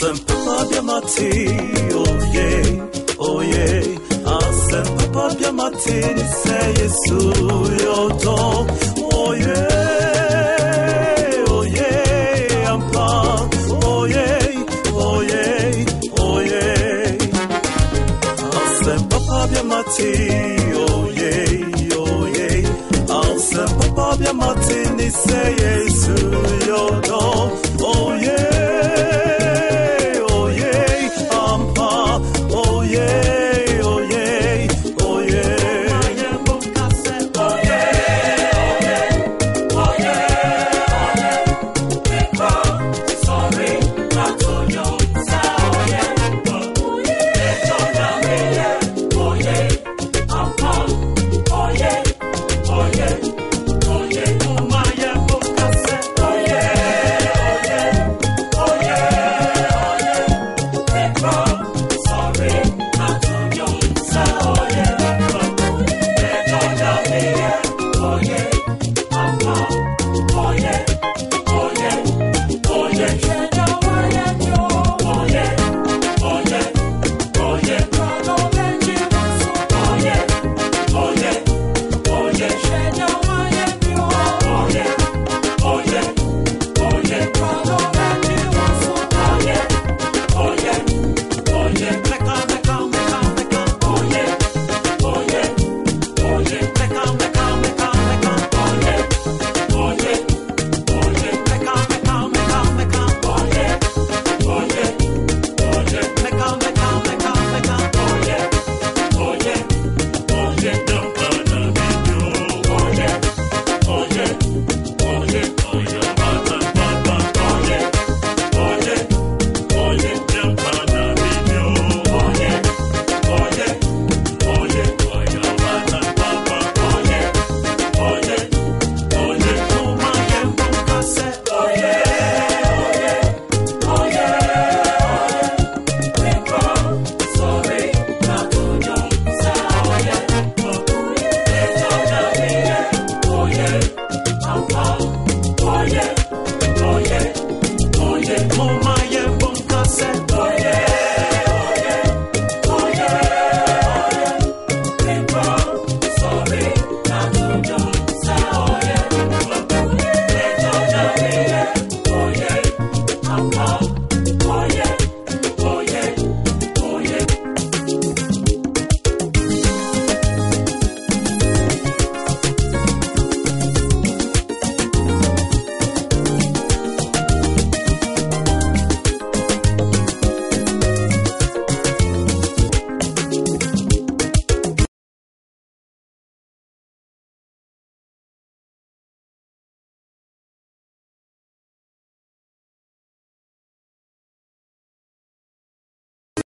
mati oh oye oye oh asem papa bia mati ni se yesu yoto oye oh oye ampa oye oye oye asem papa bia mati oye oye asem papa bia mati ni se yesu yoto